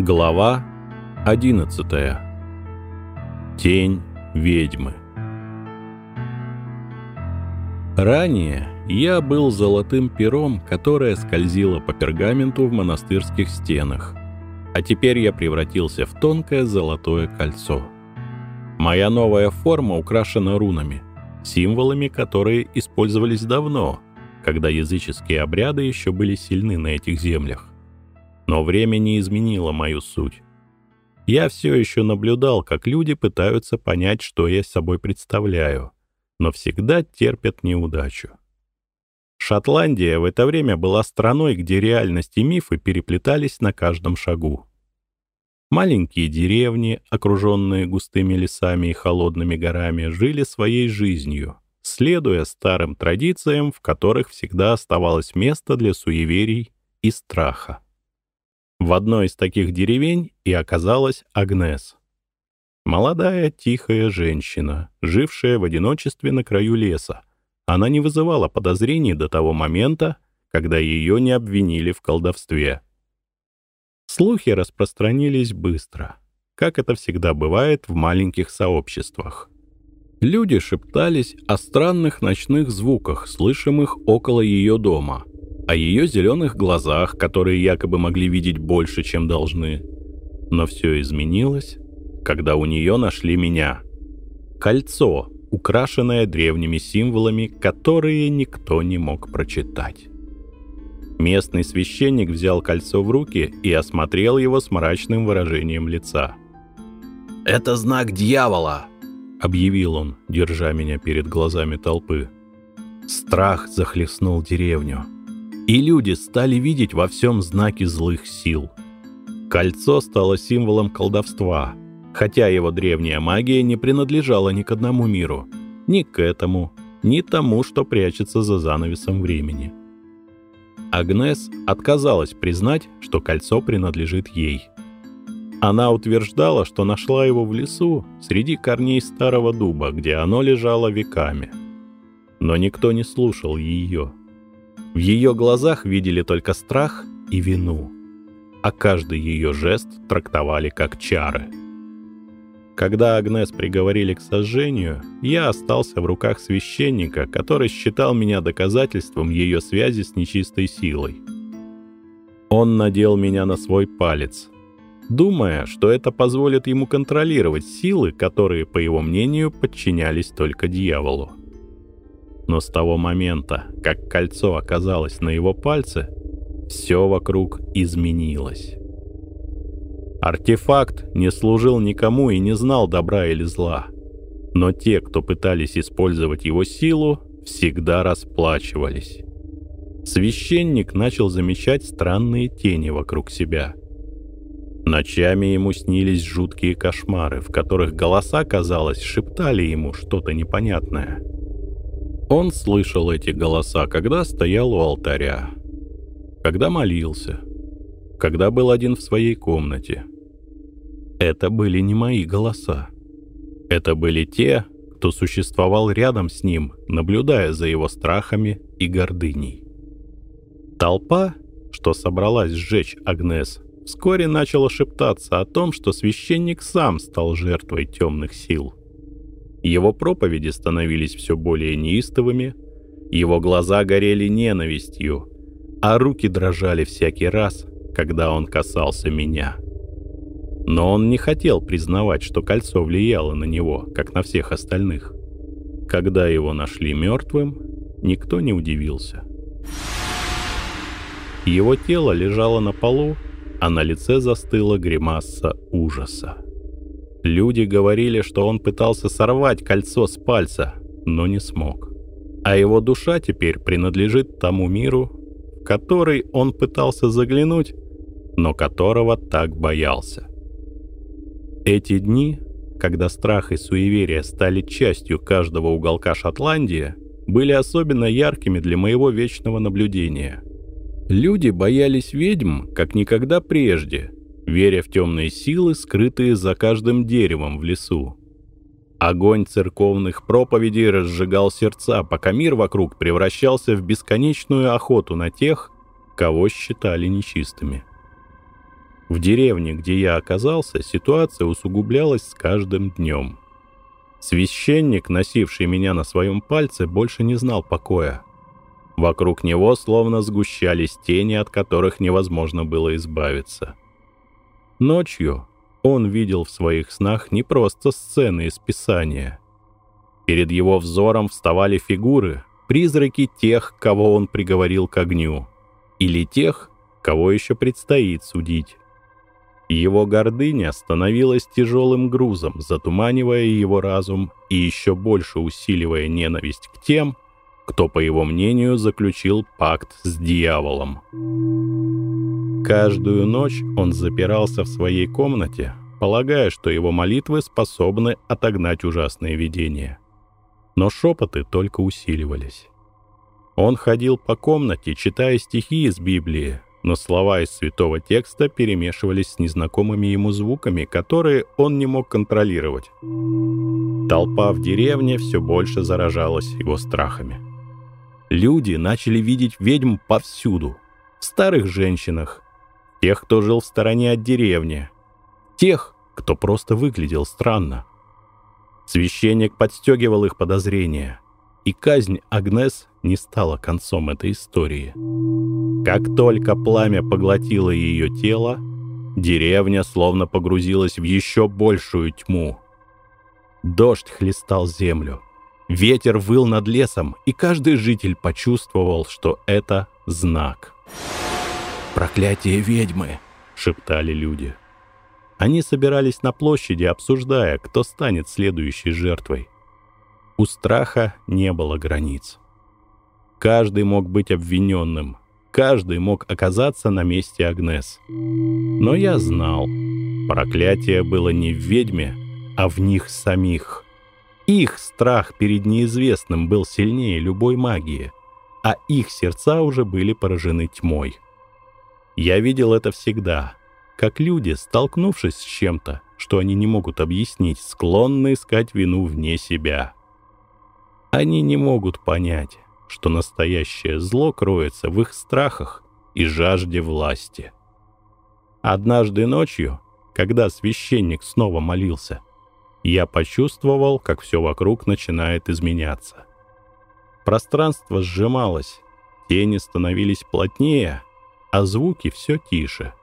Глава 11. Тень ведьмы. Ранее я был золотым пером, которое скользило по пергаменту в монастырских стенах, а теперь я превратился в тонкое золотое кольцо. Моя новая форма украшена рунами, символами, которые использовались давно, когда языческие обряды еще были сильны на этих землях. Но время не изменило мою суть. Я все еще наблюдал, как люди пытаются понять, что я собой представляю, но всегда терпят неудачу. Шотландия в это время была страной, где реальность и мифы переплетались на каждом шагу. Маленькие деревни, окруженные густыми лесами и холодными горами, жили своей жизнью, следуя старым традициям, в которых всегда оставалось место для суеверий и страха. В одной из таких деревень и оказалась Агнес. Молодая, тихая женщина, жившая в одиночестве на краю леса. Она не вызывала подозрений до того момента, когда ее не обвинили в колдовстве. Слухи распространились быстро, как это всегда бывает в маленьких сообществах. Люди шептались о странных ночных звуках, слышимых около ее дома — о ее зеленых глазах, которые якобы могли видеть больше, чем должны. Но все изменилось, когда у нее нашли меня. Кольцо, украшенное древними символами, которые никто не мог прочитать. Местный священник взял кольцо в руки и осмотрел его с мрачным выражением лица. «Это знак дьявола!» — объявил он, держа меня перед глазами толпы. Страх захлестнул деревню и люди стали видеть во всем знаки злых сил. Кольцо стало символом колдовства, хотя его древняя магия не принадлежала ни к одному миру, ни к этому, ни тому, что прячется за занавесом времени. Агнес отказалась признать, что кольцо принадлежит ей. Она утверждала, что нашла его в лесу среди корней старого дуба, где оно лежало веками. Но никто не слушал ее. В ее глазах видели только страх и вину, а каждый ее жест трактовали как чары. Когда Агнес приговорили к сожжению, я остался в руках священника, который считал меня доказательством ее связи с нечистой силой. Он надел меня на свой палец, думая, что это позволит ему контролировать силы, которые, по его мнению, подчинялись только дьяволу. Но с того момента, как кольцо оказалось на его пальце, все вокруг изменилось. Артефакт не служил никому и не знал добра или зла. Но те, кто пытались использовать его силу, всегда расплачивались. Священник начал замечать странные тени вокруг себя. Ночами ему снились жуткие кошмары, в которых голоса, казалось, шептали ему что-то непонятное — он слышал эти голоса, когда стоял у алтаря, когда молился, когда был один в своей комнате. Это были не мои голоса. Это были те, кто существовал рядом с ним, наблюдая за его страхами и гордыней. Толпа, что собралась сжечь Агнес, вскоре начала шептаться о том, что священник сам стал жертвой темных сил. Его проповеди становились все более неистовыми, его глаза горели ненавистью, а руки дрожали всякий раз, когда он касался меня. Но он не хотел признавать, что кольцо влияло на него, как на всех остальных. Когда его нашли мертвым, никто не удивился. Его тело лежало на полу, а на лице застыла гримаса ужаса. Люди говорили, что он пытался сорвать кольцо с пальца, но не смог. А его душа теперь принадлежит тому миру, в который он пытался заглянуть, но которого так боялся. Эти дни, когда страх и суеверие стали частью каждого уголка Шотландии, были особенно яркими для моего вечного наблюдения. Люди боялись ведьм, как никогда прежде — веря в темные силы, скрытые за каждым деревом в лесу. Огонь церковных проповедей разжигал сердца, пока мир вокруг превращался в бесконечную охоту на тех, кого считали нечистыми. В деревне, где я оказался, ситуация усугублялась с каждым днем. Священник, носивший меня на своем пальце, больше не знал покоя. Вокруг него словно сгущались тени, от которых невозможно было избавиться. Ночью он видел в своих снах не просто сцены из Писания. Перед его взором вставали фигуры, призраки тех, кого он приговорил к огню, или тех, кого еще предстоит судить. Его гордыня становилась тяжелым грузом, затуманивая его разум и еще больше усиливая ненависть к тем, кто, по его мнению, заключил пакт с дьяволом. Каждую ночь он запирался в своей комнате, полагая, что его молитвы способны отогнать ужасные видения. Но шепоты только усиливались. Он ходил по комнате, читая стихи из Библии, но слова из святого текста перемешивались с незнакомыми ему звуками, которые он не мог контролировать. Толпа в деревне все больше заражалась его страхами. Люди начали видеть ведьм повсюду. В старых женщинах, тех, кто жил в стороне от деревни, тех, кто просто выглядел странно. Священник подстегивал их подозрения, и казнь Агнес не стала концом этой истории. Как только пламя поглотило ее тело, деревня словно погрузилась в еще большую тьму. Дождь хлестал землю, ветер выл над лесом, и каждый житель почувствовал, что это знак. «Проклятие ведьмы!» — шептали люди. Они собирались на площади, обсуждая, кто станет следующей жертвой. У страха не было границ. Каждый мог быть обвиненным, каждый мог оказаться на месте Агнес. Но я знал, проклятие было не в ведьме, а в них самих. Их страх перед неизвестным был сильнее любой магии, а их сердца уже были поражены тьмой. Я видел это всегда, как люди, столкнувшись с чем-то, что они не могут объяснить, склонны искать вину вне себя. Они не могут понять, что настоящее зло кроется в их страхах и жажде власти. Однажды ночью, когда священник снова молился, я почувствовал, как все вокруг начинает изменяться. Пространство сжималось, тени становились плотнее, а звуки все тише.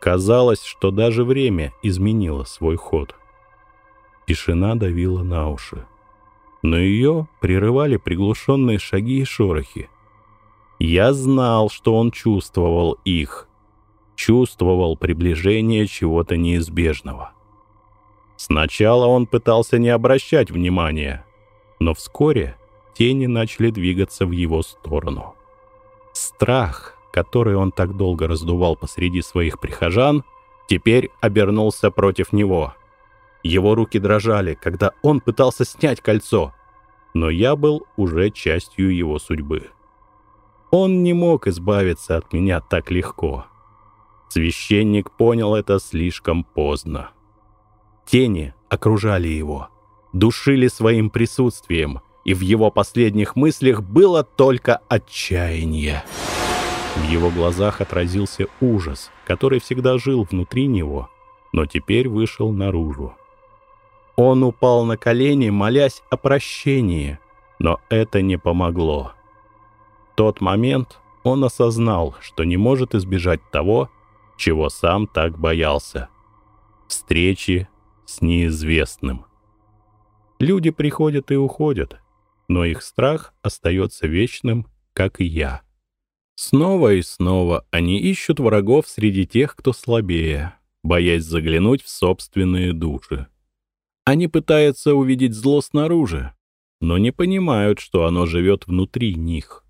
Казалось, что даже время изменило свой ход. Тишина давила на уши но ее прерывали приглушенные шаги и шорохи. Я знал, что он чувствовал их, чувствовал приближение чего-то неизбежного. Сначала он пытался не обращать внимания, но вскоре тени начали двигаться в его сторону. Страх, который он так долго раздувал посреди своих прихожан, теперь обернулся против него — его руки дрожали, когда он пытался снять кольцо, но я был уже частью его судьбы. Он не мог избавиться от меня так легко. Священник понял это слишком поздно. Тени окружали его, душили своим присутствием, и в его последних мыслях было только отчаяние. В его глазах отразился ужас, который всегда жил внутри него, но теперь вышел наружу. Он упал на колени, молясь о прощении, но это не помогло. В тот момент он осознал, что не может избежать того, чего сам так боялся — встречи с неизвестным. Люди приходят и уходят, но их страх остается вечным, как и я. Снова и снова они ищут врагов среди тех, кто слабее, боясь заглянуть в собственные души. Они пытаются увидеть зло снаружи, но не понимают, что оно живет внутри них.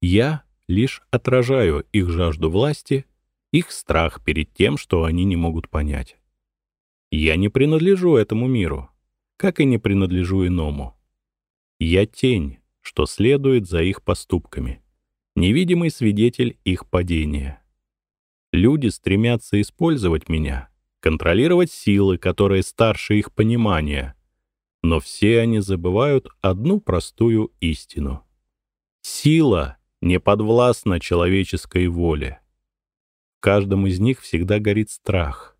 Я лишь отражаю их жажду власти, их страх перед тем, что они не могут понять. Я не принадлежу этому миру, как и не принадлежу иному. Я тень, что следует за их поступками, невидимый свидетель их падения. Люди стремятся использовать меня, контролировать силы, которые старше их понимания. Но все они забывают одну простую истину. Сила не подвластна человеческой воле. В каждом из них всегда горит страх.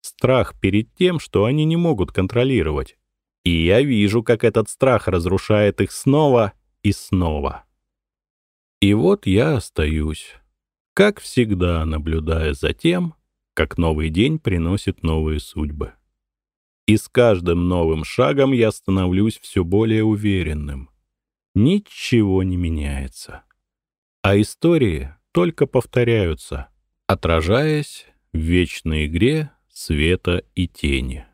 Страх перед тем, что они не могут контролировать. И я вижу, как этот страх разрушает их снова и снова. И вот я остаюсь, как всегда, наблюдая за тем, как новый день приносит новые судьбы. И с каждым новым шагом я становлюсь все более уверенным. Ничего не меняется. А истории только повторяются, отражаясь в вечной игре света и тени.